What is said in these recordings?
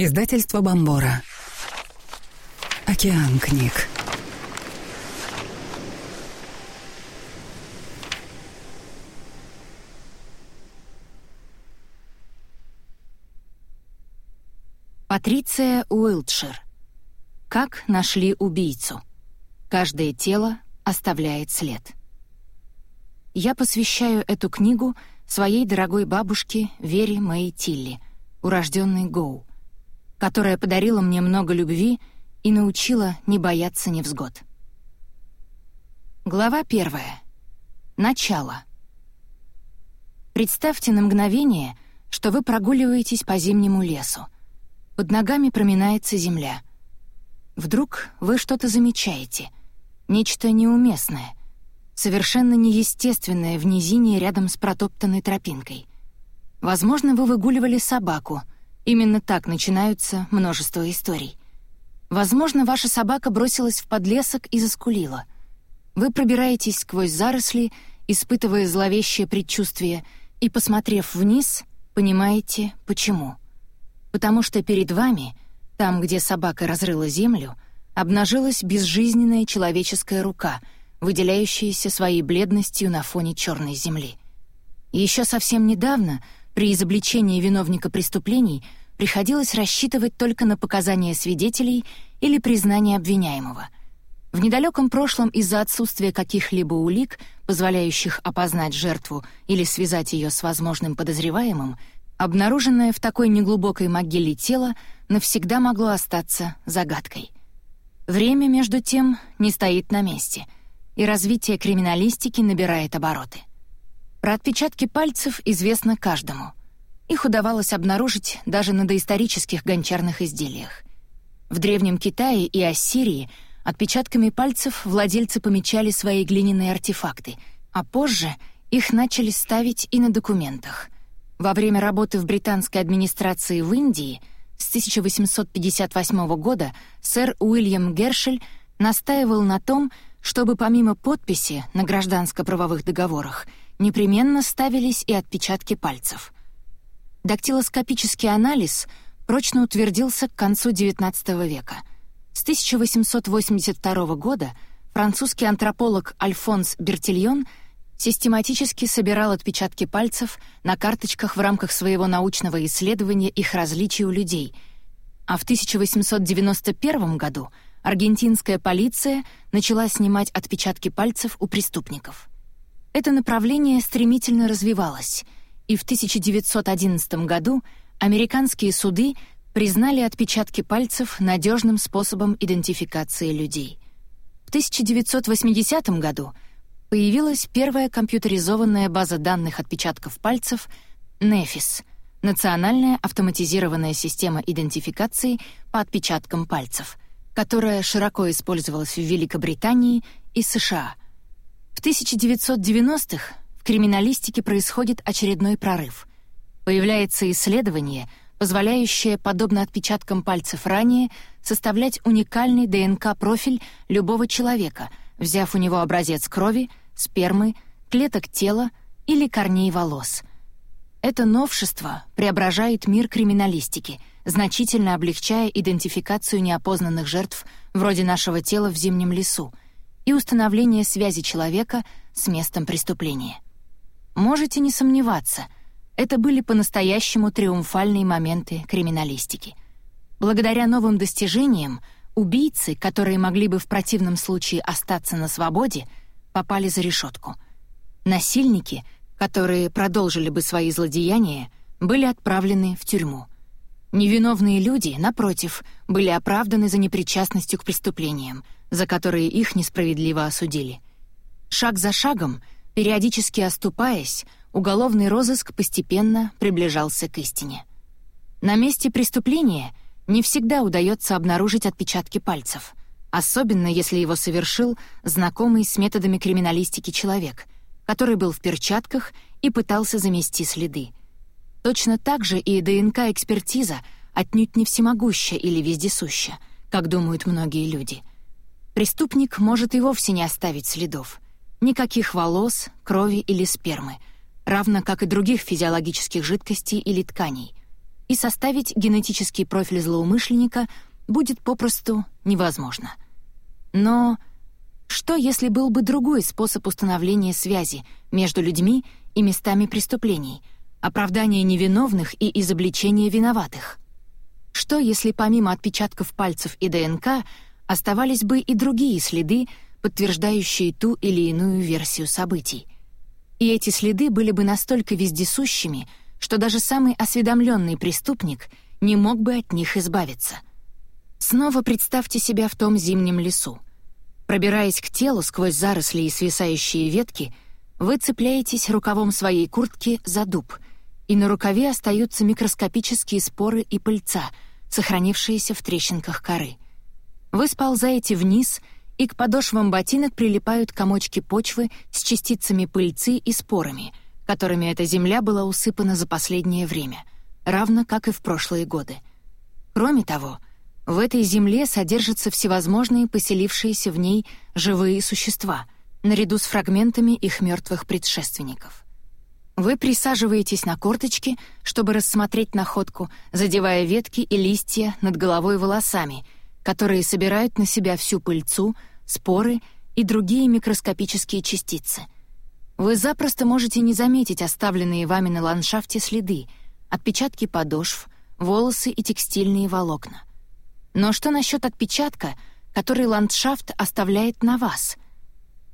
Издательство Бомбора. Океан книг. Патриция Уилтшир. Как нашли убийцу? Каждое тело оставляет след. Я посвящаю эту книгу своей дорогой бабушке Вере Мэй Тилли, урожденной Гоу, которая подарила мне много любви и научила не бояться невзгод. Глава первая. Начало. Представьте на мгновение, что вы прогуливаетесь по зимнему лесу — под ногами проминается земля. Вдруг вы что-то замечаете. Нечто неуместное. Совершенно неестественное в низине рядом с протоптанной тропинкой. Возможно, вы выгуливали собаку. Именно так начинаются множество историй. Возможно, ваша собака бросилась в подлесок и заскулила. Вы пробираетесь сквозь заросли, испытывая зловещее предчувствие, и, посмотрев вниз, понимаете, почему — потому что перед вами, там, где собака разрыла землю, обнажилась безжизненная человеческая рука, выделяющаяся своей бледностью на фоне черной земли. Еще совсем недавно, при изобличении виновника преступлений, приходилось рассчитывать только на показания свидетелей или признание обвиняемого. В недалеком прошлом из-за отсутствия каких-либо улик, позволяющих опознать жертву или связать ее с возможным подозреваемым, Обнаруженное в такой неглубокой могиле тело навсегда могло остаться загадкой. Время, между тем, не стоит на месте, и развитие криминалистики набирает обороты. Про отпечатки пальцев известно каждому. Их удавалось обнаружить даже на доисторических гончарных изделиях. В Древнем Китае и Ассирии отпечатками пальцев владельцы помечали свои глиняные артефакты, а позже их начали ставить и на документах — во время работы в британской администрации в Индии с 1858 года сэр Уильям Гершель настаивал на том, чтобы помимо подписи на гражданско-правовых договорах непременно ставились и отпечатки пальцев. Дактилоскопический анализ прочно утвердился к концу XIX века. С 1882 года французский антрополог Альфонс Бертильон — систематически собирал отпечатки пальцев на карточках в рамках своего научного исследования их различий у людей, а в 1891 году аргентинская полиция начала снимать отпечатки пальцев у преступников. Это направление стремительно развивалось, и в 1911 году американские суды признали отпечатки пальцев надежным способом идентификации людей. В 1980 году — появилась первая компьютеризованная база данных отпечатков пальцев NEFIS — Национальная автоматизированная система идентификации по отпечаткам пальцев, которая широко использовалась в Великобритании и США. В 1990-х в криминалистике происходит очередной прорыв. Появляется исследование, позволяющее, подобно отпечаткам пальцев ранее, составлять уникальный ДНК-профиль любого человека — взяв у него образец крови, спермы, клеток тела или корней волос. Это новшество преображает мир криминалистики, значительно облегчая идентификацию неопознанных жертв вроде нашего тела в зимнем лесу и установление связи человека с местом преступления. Можете не сомневаться, это были по-настоящему триумфальные моменты криминалистики. Благодаря новым достижениям — Убийцы, которые могли бы в противном случае остаться на свободе, попали за решетку. Насильники, которые продолжили бы свои злодеяния, были отправлены в тюрьму. Невиновные люди, напротив, были оправданы за непричастностью к преступлениям, за которые их несправедливо осудили. Шаг за шагом, периодически оступаясь, уголовный розыск постепенно приближался к истине. На месте преступления — не всегда удается обнаружить отпечатки пальцев, особенно если его совершил знакомый с методами криминалистики человек, который был в перчатках и пытался замести следы. Точно так же и ДНК-экспертиза отнюдь не всемогуща или вездесуща, как думают многие люди. Преступник может и вовсе не оставить следов. Никаких волос, крови или спермы, равно как и других физиологических жидкостей или тканей. и составить генетический профиль злоумышленника будет попросту невозможно. Но что, если был бы другой способ установления связи между людьми и местами преступлений, оправдания невиновных и изобличения виноватых? Что, если помимо отпечатков пальцев и ДНК оставались бы и другие следы, подтверждающие ту или иную версию событий? И эти следы были бы настолько вездесущими, что даже самый осведомленный преступник не мог бы от них избавиться. Снова представьте себя в том зимнем лесу. Пробираясь к телу сквозь заросли и свисающие ветки, вы цепляетесь рукавом своей куртки за дуб, и на рукаве остаются микроскопические споры и пыльца, сохранившиеся в трещинках коры. Вы сползаете вниз, и к подошвам ботинок прилипают комочки почвы с частицами пыльцы и спорами — которыми эта земля была усыпана за последнее время, равно как и в прошлые годы. Кроме того, в этой земле содержатся всевозможные поселившиеся в ней живые существа, наряду с фрагментами их мертвых предшественников. Вы присаживаетесь на корточки, чтобы рассмотреть находку, задевая ветки и листья над головой волосами, которые собирают на себя всю пыльцу, споры и другие микроскопические частицы — вы запросто можете не заметить оставленные вами на ландшафте следы, отпечатки подошв, волосы и текстильные волокна. Но что насчет отпечатка, который ландшафт оставляет на вас?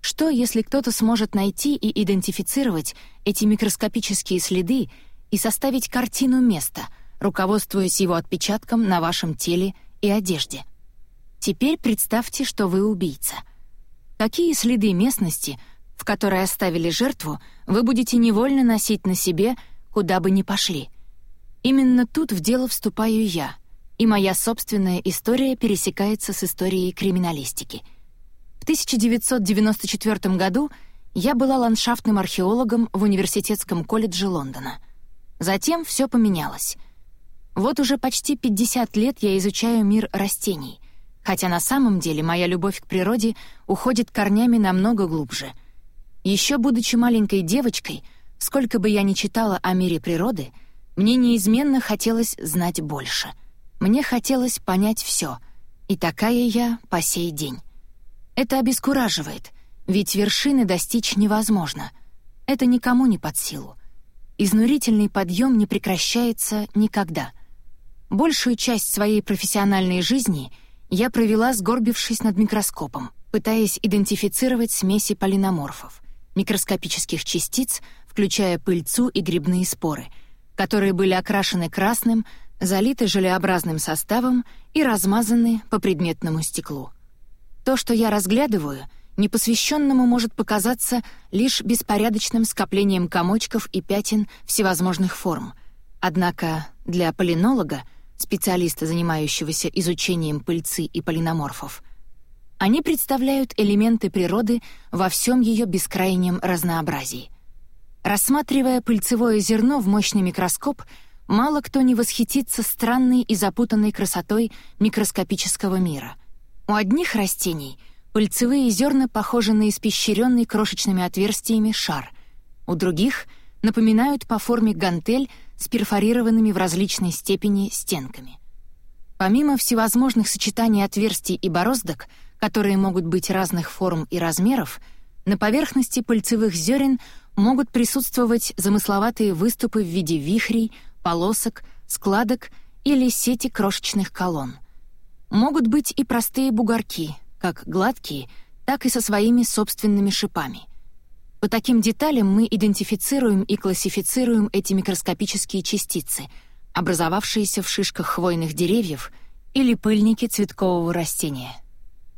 Что, если кто-то сможет найти и идентифицировать эти микроскопические следы и составить картину места, руководствуясь его отпечатком на вашем теле и одежде? Теперь представьте, что вы убийца. Какие следы местности — в которой оставили жертву, вы будете невольно носить на себе, куда бы ни пошли. Именно тут в дело вступаю я, и моя собственная история пересекается с историей криминалистики. В 1994 году я была ландшафтным археологом в Университетском колледже Лондона. Затем все поменялось. Вот уже почти 50 лет я изучаю мир растений, хотя на самом деле моя любовь к природе уходит корнями намного глубже — еще будучи маленькой девочкой, сколько бы я ни читала о мире природы, мне неизменно хотелось знать больше. Мне хотелось понять все, и такая я по сей день. Это обескураживает, ведь вершины достичь невозможно. Это никому не под силу. Изнурительный подъем не прекращается никогда. Большую часть своей профессиональной жизни я провела, сгорбившись над микроскопом, пытаясь идентифицировать смеси полиноморфов микроскопических частиц, включая пыльцу и грибные споры, которые были окрашены красным, залиты желеобразным составом и размазаны по предметному стеклу. То, что я разглядываю, непосвященному может показаться лишь беспорядочным скоплением комочков и пятен всевозможных форм. Однако для полинолога, специалиста, занимающегося изучением пыльцы и полиноморфов, они представляют элементы природы во всем ее бескрайнем разнообразии. Рассматривая пыльцевое зерно в мощный микроскоп, мало кто не восхитится странной и запутанной красотой микроскопического мира. У одних растений пыльцевые зерна похожи на испещренный крошечными отверстиями шар, у других напоминают по форме гантель с перфорированными в различной степени стенками. Помимо всевозможных сочетаний отверстий и бороздок — которые могут быть разных форм и размеров, на поверхности пыльцевых зерен могут присутствовать замысловатые выступы в виде вихрей, полосок, складок или сети крошечных колонн. Могут быть и простые бугорки, как гладкие, так и со своими собственными шипами. По таким деталям мы идентифицируем и классифицируем эти микроскопические частицы, образовавшиеся в шишках хвойных деревьев или пыльнике цветкового растения.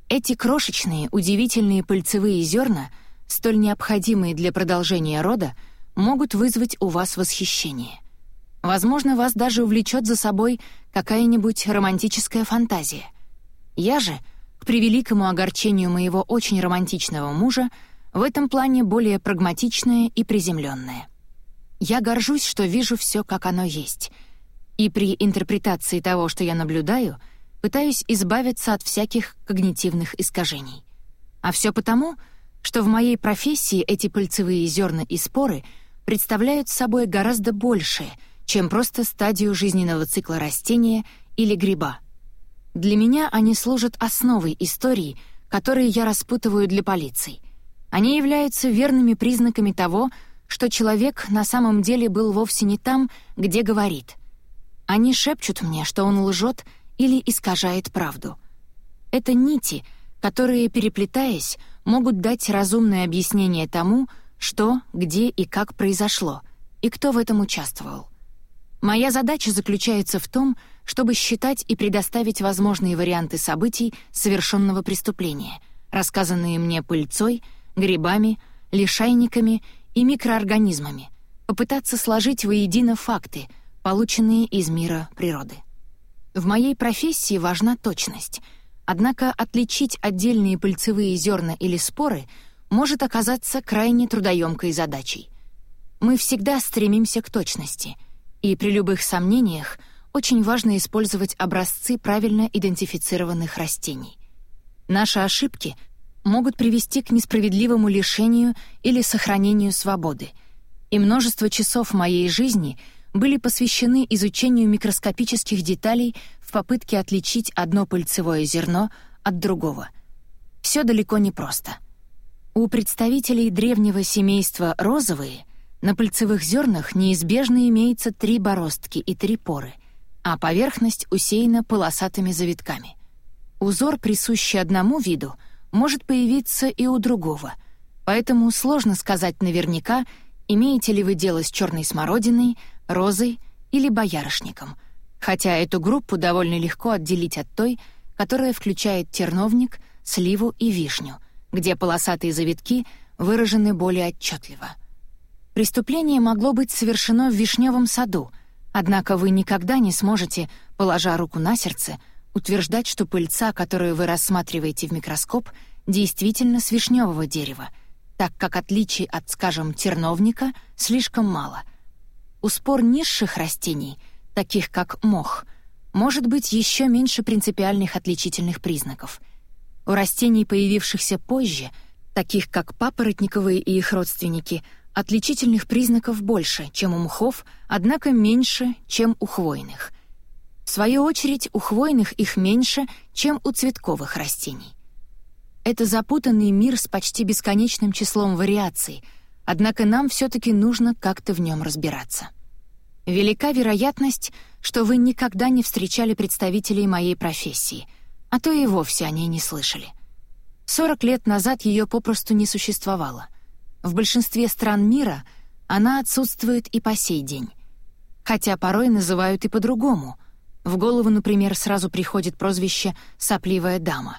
Эти крошечные, удивительные пыльцевые зерна, столь необходимые для продолжения рода, могут вызвать у вас восхищение. Возможно, вас даже увлечет за собой какая-нибудь романтическая фантазия. Я же, к превеликому огорчению моего очень романтичного мужа, в этом плане более прагматичная и приземленная. Я горжусь, что вижу все, как оно есть. И при интерпретации того, что я наблюдаю — пытаюсь избавиться от всяких когнитивных искажений. А все потому, что в моей профессии эти пыльцевые зерна и споры представляют собой гораздо большее, чем просто стадию жизненного цикла растения или гриба. Для меня они служат основой истории, которые я распутываю для полиции. Они являются верными признаками того, что человек на самом деле был вовсе не там, где говорит. Они шепчут мне, что он лжет или искажает правду. Это нити, которые, переплетаясь, могут дать разумное объяснение тому, что, где и как произошло, и кто в этом участвовал. Моя задача заключается в том, чтобы считать и предоставить возможные варианты событий совершенного преступления, рассказанные мне пыльцой, грибами, лишайниками и микроорганизмами, попытаться сложить воедино факты, полученные из мира природы. В моей профессии важна точность, однако отличить отдельные пыльцевые зерна или споры может оказаться крайне трудоемкой задачей. Мы всегда стремимся к точности, и при любых сомнениях очень важно использовать образцы правильно идентифицированных растений. Наши ошибки могут привести к несправедливому лишению или сохранению свободы, и множество часов моей жизни были посвящены изучению микроскопических деталей в попытке отличить одно пыльцевое зерно от другого. Все далеко не просто. У представителей древнего семейства розовые на пыльцевых зернах неизбежно имеется три бороздки и три поры, а поверхность усеяна полосатыми завитками. Узор, присущий одному виду — может появиться и у другого, поэтому сложно сказать наверняка, имеете ли вы дело с черной смородиной, розой или боярышником, хотя эту группу довольно легко отделить от той, которая включает терновник, сливу и вишню, где полосатые завитки выражены более отчетливо. Преступление могло быть совершено в вишневом саду, однако вы никогда не сможете, положа руку на сердце, утверждать, что пыльца, которую вы рассматриваете в микроскоп, действительно с вишневого дерева, так как отличий от, скажем, терновника слишком мало. У спор низших растений, таких как мох, может быть еще меньше принципиальных отличительных признаков. У растений, появившихся позже, таких как папоротниковые и их родственники, отличительных признаков больше, чем у мхов, однако меньше, чем у хвойных. В свою очередь, у хвойных их меньше, чем у цветковых растений. Это запутанный мир с почти бесконечным числом вариаций, однако нам все-таки нужно как-то в нем разбираться. Велика вероятность, что вы никогда не встречали представителей моей профессии, а то и вовсе о ней не слышали. 40 лет назад ее попросту не существовало. В большинстве стран мира она отсутствует и по сей день. Хотя порой называют и по-другому — в голову, например, сразу приходит прозвище «сопливая дама»,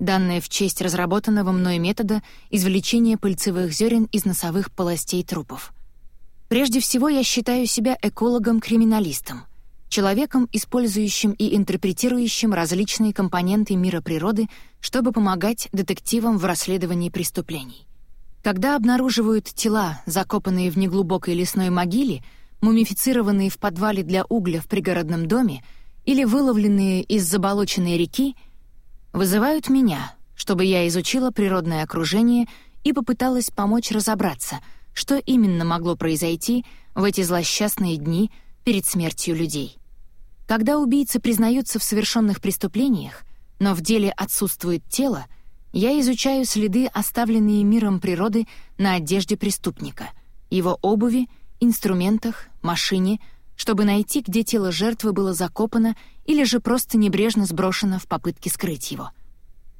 данное в честь разработанного мной метода извлечения пыльцевых зерен из носовых полостей трупов. Прежде всего, я считаю себя экологом-криминалистом, человеком, использующим и интерпретирующим различные компоненты мира природы, чтобы помогать детективам в расследовании преступлений. Когда обнаруживают тела, закопанные в неглубокой лесной могиле, мумифицированные в подвале для угля в пригородном доме или выловленные из заболоченной реки, вызывают меня, чтобы я изучила природное окружение и попыталась помочь разобраться, что именно могло произойти в эти злосчастные дни перед смертью людей. Когда убийцы признаются в совершенных преступлениях, но в деле отсутствует тело, я изучаю следы, оставленные миром природы на одежде преступника, его обуви инструментах, машине, чтобы найти, где тело жертвы было закопано или же просто небрежно сброшено в попытке скрыть его.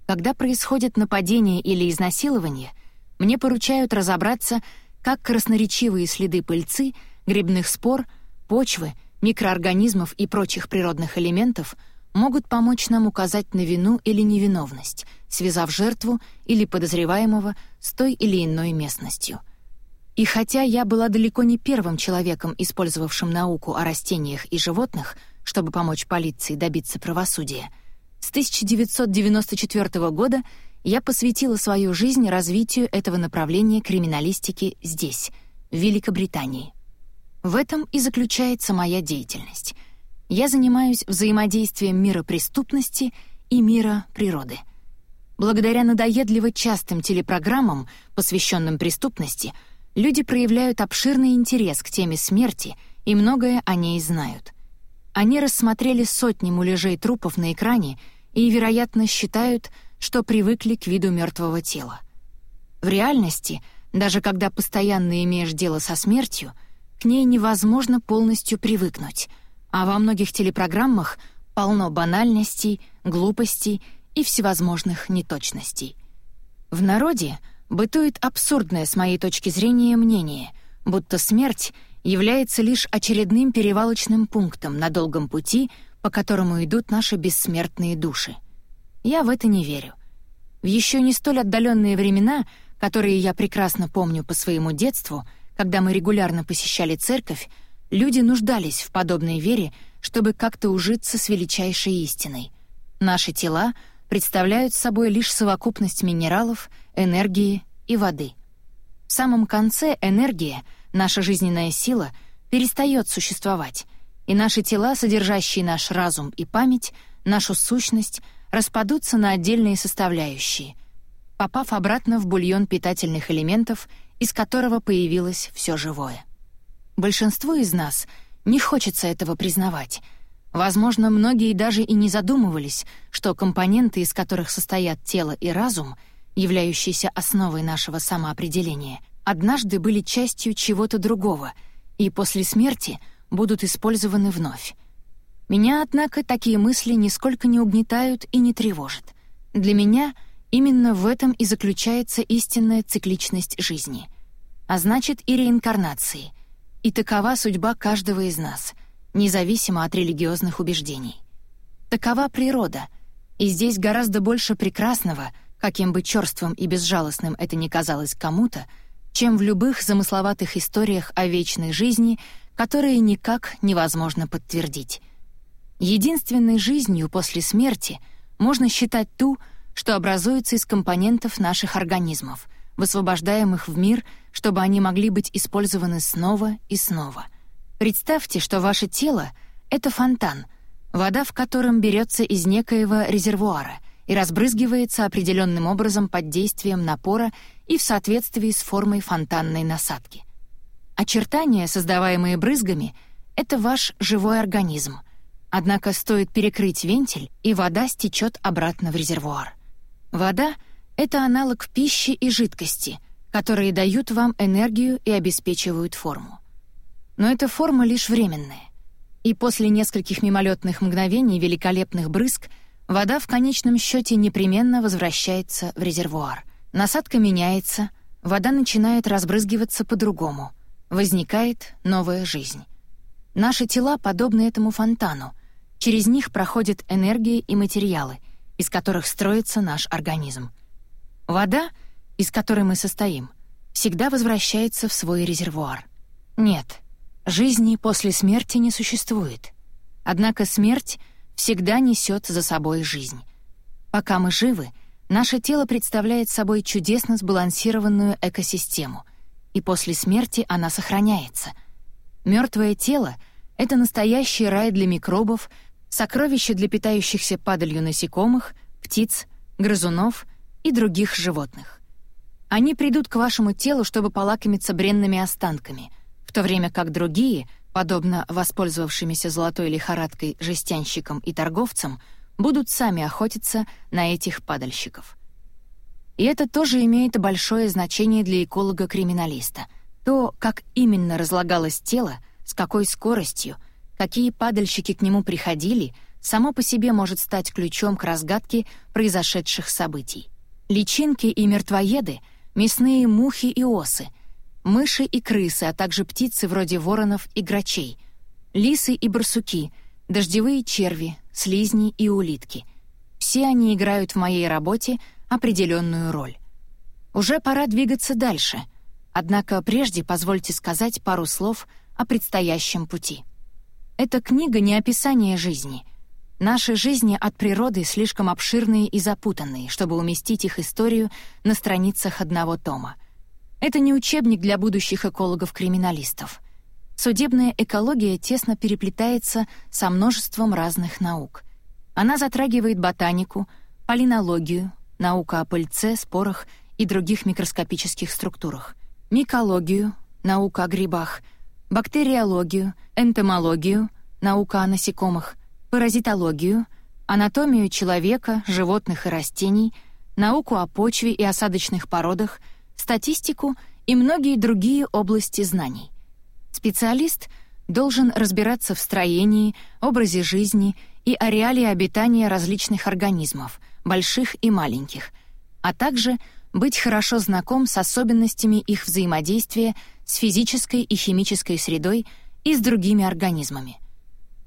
Когда происходит нападение или изнасилование, мне поручают разобраться, как красноречивые следы пыльцы, грибных спор, почвы, микроорганизмов и прочих природных элементов могут помочь нам указать на вину или невиновность, связав жертву или подозреваемого с той или иной местностью — и хотя я была далеко не первым человеком, использовавшим науку о растениях и животных, чтобы помочь полиции добиться правосудия, с 1994 года я посвятила свою жизнь развитию этого направления криминалистики здесь, в Великобритании. В этом и заключается моя деятельность. Я занимаюсь взаимодействием мира преступности и мира природы. Благодаря надоедливо частым телепрограммам, посвященным преступности — люди проявляют обширный интерес к теме смерти и многое о ней знают. Они рассмотрели сотни муляжей трупов на экране и, вероятно, считают, что привыкли к виду мертвого тела. В реальности, даже когда постоянно имеешь дело со смертью, к ней невозможно полностью привыкнуть, а во многих телепрограммах полно банальностей, глупостей и всевозможных неточностей. В народе бытует абсурдное с моей точки зрения мнение, будто смерть является лишь очередным перевалочным пунктом на долгом пути, по которому идут наши бессмертные души. Я в это не верю. В еще не столь отдаленные времена, которые я прекрасно помню по своему детству, когда мы регулярно посещали церковь, люди нуждались в подобной вере, чтобы как-то ужиться с величайшей истиной. Наши тела представляют собой лишь совокупность минералов, энергии и воды. В самом конце энергия — наша жизненная сила перестает существовать, и наши тела, содержащие наш разум и память, нашу сущность, распадутся на отдельные составляющие, попав обратно в бульон питательных элементов, из которого появилось все живое. Большинству из нас не хочется этого признавать. Возможно, многие даже и не задумывались, что компоненты, из которых состоят тело и разум, являющиеся основой нашего самоопределения — однажды были частью чего-то другого и после смерти будут использованы вновь. Меня, однако, такие мысли нисколько не угнетают и не тревожат. Для меня именно в этом и заключается истинная цикличность жизни. А значит, и реинкарнации. И такова судьба каждого из нас, независимо от религиозных убеждений. Такова природа, и здесь гораздо больше прекрасного, каким бы черствым и безжалостным это ни казалось кому-то, чем в любых замысловатых историях о вечной жизни, которые никак невозможно подтвердить. Единственной жизнью после смерти можно считать ту, что образуется из компонентов наших организмов, высвобождаемых в мир, чтобы они могли быть использованы снова и снова. Представьте, что ваше тело — это фонтан, вода в котором берется из некоего резервуара и разбрызгивается определенным образом под действием напора и в соответствии с формой фонтанной насадки. Очертания, создаваемые брызгами, — это ваш живой организм. Однако стоит перекрыть вентиль, и вода стечет обратно в резервуар. Вода — это аналог пищи и жидкости, которые дают вам энергию и обеспечивают форму. Но эта форма лишь временная. И после нескольких мимолетных мгновений великолепных брызг вода в конечном счете непременно возвращается в резервуар — Насадка меняется, вода начинает разбрызгиваться по-другому. Возникает новая жизнь. Наши тела подобны этому фонтану. Через них проходят энергии и материалы, из которых строится наш организм. Вода, из которой мы состоим, всегда возвращается в свой резервуар. Нет, жизни после смерти не существует. Однако смерть всегда несет за собой жизнь. Пока мы живы — Наше тело представляет собой чудесно сбалансированную экосистему, и после смерти она сохраняется. Мертвое тело — это настоящий рай для микробов, сокровище для питающихся падалью насекомых, птиц, грызунов и других животных. Они придут к вашему телу, чтобы полакомиться бренными останками, то время как другие, подобно воспользовавшимися золотой лихорадкой жестянщикам и торговцам — будут сами охотиться на этих падальщиков. И это тоже имеет большое значение для эколога-криминалиста. То, как именно разлагалось тело, с какой скоростью, какие падальщики к нему приходили, само по себе может стать ключом к разгадке произошедших событий. Личинки и мертвоеды, мясные мухи и осы, мыши и крысы, а также птицы вроде воронов и грачей, лисы и барсуки, дождевые черви, слизни и улитки. Все они играют в моей работе определенную роль. Уже пора двигаться дальше, однако прежде позвольте сказать пару слов о предстоящем пути. Эта книга не описание жизни. Наши жизни от природы слишком обширные и запутанные, чтобы уместить их историю на страницах одного тома. Это не учебник для будущих экологов-криминалистов — Судебная экология тесно переплетается со множеством разных наук. Она затрагивает ботанику, полинологию, наука о пыльце, спорах и других микроскопических структурах, микологию, наука о грибах, бактериологию, энтомологию, наука о насекомых, паразитологию, анатомию человека, животных и растений, науку о почве и осадочных породах, статистику и многие другие области знаний. Специалист должен разбираться в строении, образе жизни и ареале обитания различных организмов, больших и маленьких, а также быть хорошо знаком с особенностями их взаимодействия с физической и химической средой и с другими организмами.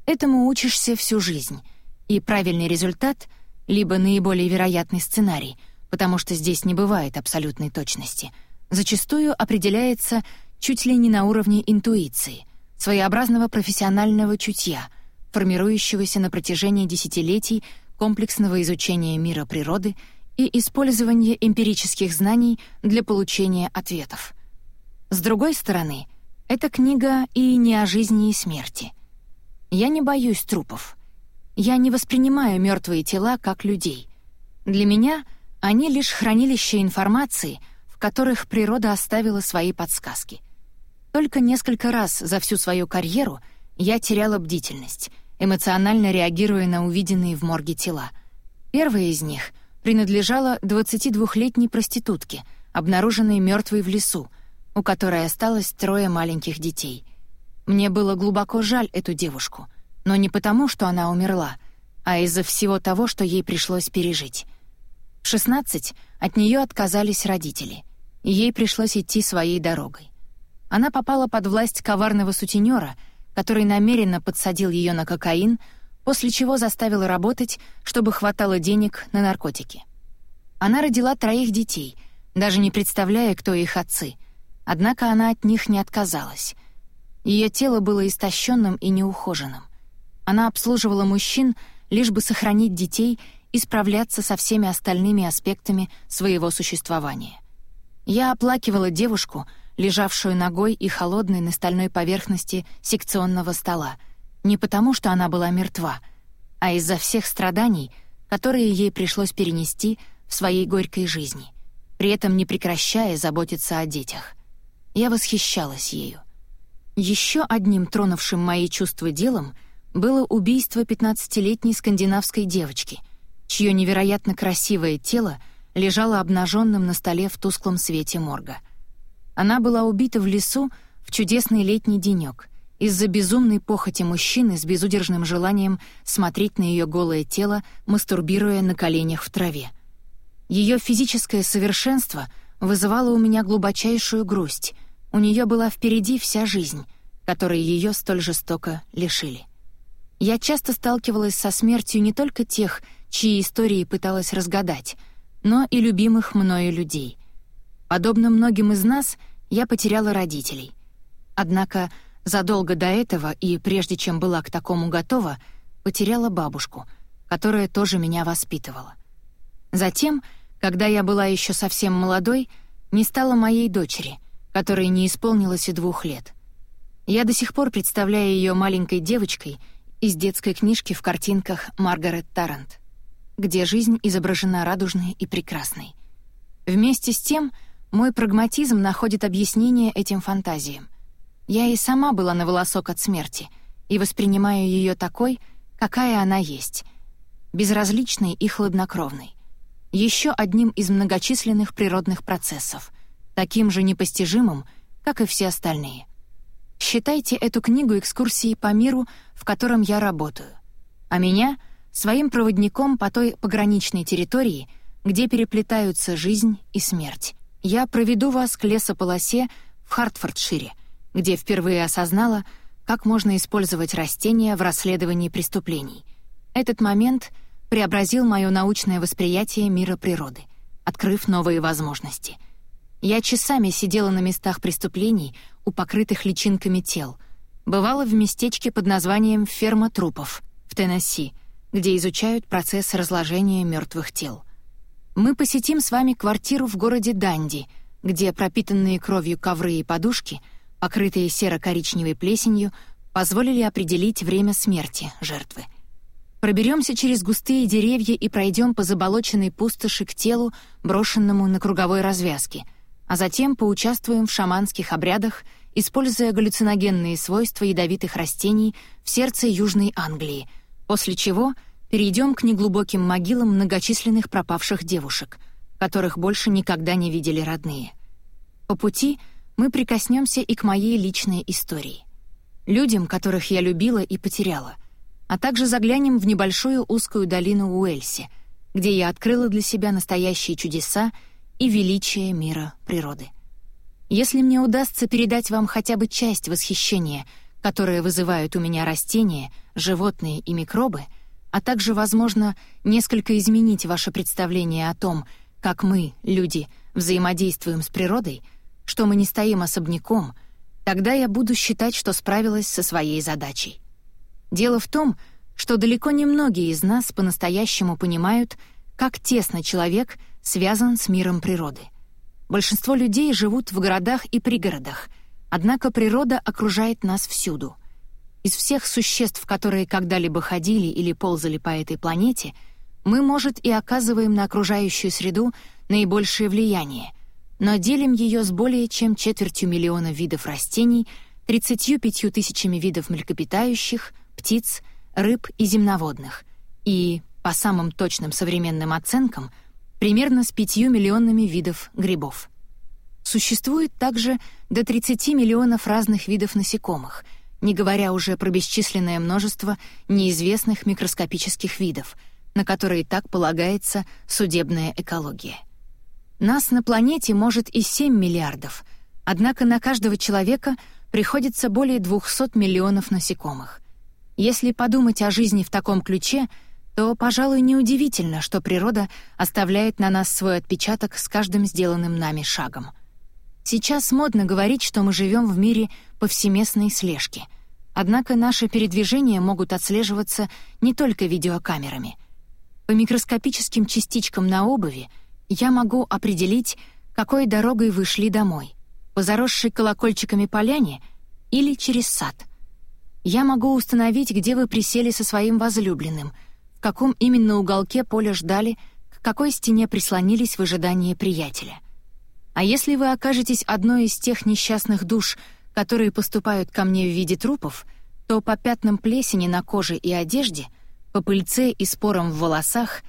Этому учишься всю жизнь, и правильный результат — либо наиболее вероятный сценарий, потому что здесь не бывает абсолютной точности, зачастую определяется чуть ли не на уровне интуиции, своеобразного профессионального чутья, формирующегося на протяжении десятилетий комплексного изучения мира природы и использования эмпирических знаний для получения ответов. С другой стороны, эта книга и не о жизни и смерти. Я не боюсь трупов. Я не воспринимаю мертвые тела как людей. Для меня они лишь хранилище информации, в которых природа оставила свои подсказки — только несколько раз за всю свою карьеру я теряла бдительность, эмоционально реагируя на увиденные в морге тела. Первая из них принадлежала 22-летней проститутке, обнаруженной мертвой в лесу, у которой осталось трое маленьких детей. Мне было глубоко жаль эту девушку, но не потому, что она умерла, а из-за всего того, что ей пришлось пережить. В 16 от нее отказались родители, и ей пришлось идти своей дорогой. Она попала под власть коварного сутенера, который намеренно подсадил ее на кокаин, после чего заставил работать, чтобы хватало денег на наркотики. Она родила троих детей, даже не представляя, кто их отцы. Однако она от них не отказалась. Ее тело было истощенным и неухоженным. Она обслуживала мужчин, лишь бы сохранить детей и справляться со всеми остальными аспектами своего существования. Я оплакивала девушку, лежавшую ногой и холодной на стальной поверхности секционного стола, не потому, что она была мертва, а из-за всех страданий, которые ей пришлось перенести в своей горькой жизни, при этом не прекращая заботиться о детях. Я восхищалась ею. Еще одним тронувшим мои чувства делом было убийство 15-летней скандинавской девочки, чье невероятно красивое тело лежало обнаженным на столе в тусклом свете морга — она была убита в лесу в чудесный летний денёк из-за безумной похоти мужчины с безудержным желанием смотреть на ее голое тело, мастурбируя на коленях в траве. Ее физическое совершенство вызывало у меня глубочайшую грусть. У нее была впереди вся жизнь, которой ее столь жестоко лишили. Я часто сталкивалась со смертью не только тех, чьи истории пыталась разгадать, но и любимых мною людей. Подобно многим из нас, я потеряла родителей. Однако задолго до этого и прежде чем была к такому готова, потеряла бабушку, которая тоже меня воспитывала. Затем, когда я была еще совсем молодой, не стала моей дочери, которой не исполнилось и двух лет. Я до сих пор представляю ее маленькой девочкой из детской книжки в картинках Маргарет Тарант, где жизнь изображена радужной и прекрасной. Вместе с тем — мой прагматизм находит объяснение этим фантазиям. Я и сама была на волосок от смерти и воспринимаю ее такой, какая она есть, безразличной и хладнокровной. Еще одним из многочисленных природных процессов, таким же непостижимым, как и все остальные. Считайте эту книгу экскурсией по миру, в котором я работаю, а меня — своим проводником по той пограничной территории, где переплетаются жизнь и смерть, я проведу вас к лесополосе в Хартфордшире, где впервые осознала, как можно использовать растения в расследовании преступлений. Этот момент преобразил мое научное восприятие мира природы, открыв новые возможности. Я часами сидела на местах преступлений у покрытых личинками тел. Бывала в местечке под названием «Ферма трупов» в Теннесси, где изучают процесс разложения мертвых тел — мы посетим с вами квартиру в городе Данди, где пропитанные кровью ковры и подушки, покрытые серо-коричневой плесенью, позволили определить время смерти жертвы. Проберемся через густые деревья и пройдем по заболоченной пустоши к телу, брошенному на круговой развязке, а затем поучаствуем в шаманских обрядах используя галлюциногенные свойства ядовитых растений в сердце Южной Англии, после чего перейдем к неглубоким могилам многочисленных пропавших девушек, которых больше никогда не видели родные. По пути мы прикоснемся и к моей личной истории. Людям, которых я любила и потеряла, а также заглянем в небольшую узкую долину Уэльси, где я открыла для себя настоящие чудеса и величие мира природы. Если мне удастся передать вам хотя бы часть восхищения, которое вызывают у меня растения, животные и микробы, а также, возможно, несколько изменить ваше представление о том, как мы, люди, взаимодействуем с природой, что мы не стоим особняком, тогда я буду считать, что справилась со своей задачей. Дело в том, что далеко не многие из нас по-настоящему понимают, как тесно человек связан с миром природы — Большинство людей живут в городах и пригородах, однако природа окружает нас всюду. Из всех существ, которые когда-либо ходили или ползали по этой планете, мы, может, и оказываем на окружающую среду наибольшее влияние, но делим ее с более чем четвертью миллиона видов растений, 35 тысячами видов млекопитающих, птиц, рыб и земноводных, и, по самым точным современным оценкам — примерно с 5 миллионами видов грибов. Существует также до 30 миллионов разных видов насекомых, не говоря уже про бесчисленное множество неизвестных микроскопических видов, на которые так полагается судебная экология. Нас на планете может и 7 миллиардов, однако на каждого человека приходится более 200 миллионов насекомых. Если подумать о жизни в таком ключе — то, пожалуй, неудивительно, что природа оставляет на нас свой отпечаток с каждым сделанным нами шагом. Сейчас модно говорить, что мы живем в мире повсеместной слежки. Однако наши передвижения могут отслеживаться не только видеокамерами. По микроскопическим частичкам на обуви я могу определить, какой дорогой вы шли домой, по заросшей колокольчиками поляне или через сад. Я могу установить, где вы присели со своим возлюбленным — в каком именно уголке поля ждали, к какой стене прислонились в ожидании приятеля. А если вы окажетесь одной из тех несчастных душ, которые поступают ко мне в виде трупов, то по пятнам плесени на коже и одежде, по пыльце и спорам в волосах,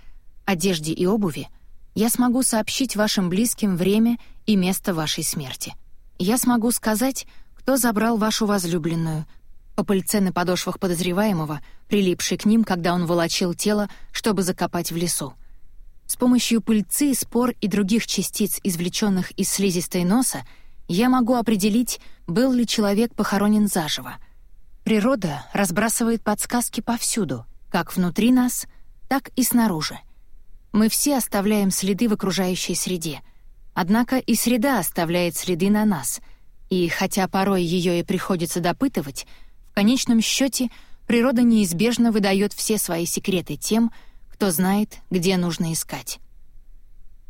одежде и обуви, я смогу сообщить вашим близким время и место вашей смерти. Я смогу сказать, кто забрал вашу возлюбленную, по пыльце на подошвах подозреваемого, прилипшей к ним, когда он волочил тело, чтобы закопать в лесу. С помощью пыльцы, спор и других частиц, извлеченных из слизистой носа, я могу определить, был ли человек похоронен заживо. Природа разбрасывает подсказки повсюду, как внутри нас, так и снаружи. Мы все оставляем следы в окружающей среде. Однако и среда оставляет следы на нас, и хотя порой ее и приходится допытывать, в конечном счете природа неизбежно выдает все свои секреты тем, кто знает, где нужно искать.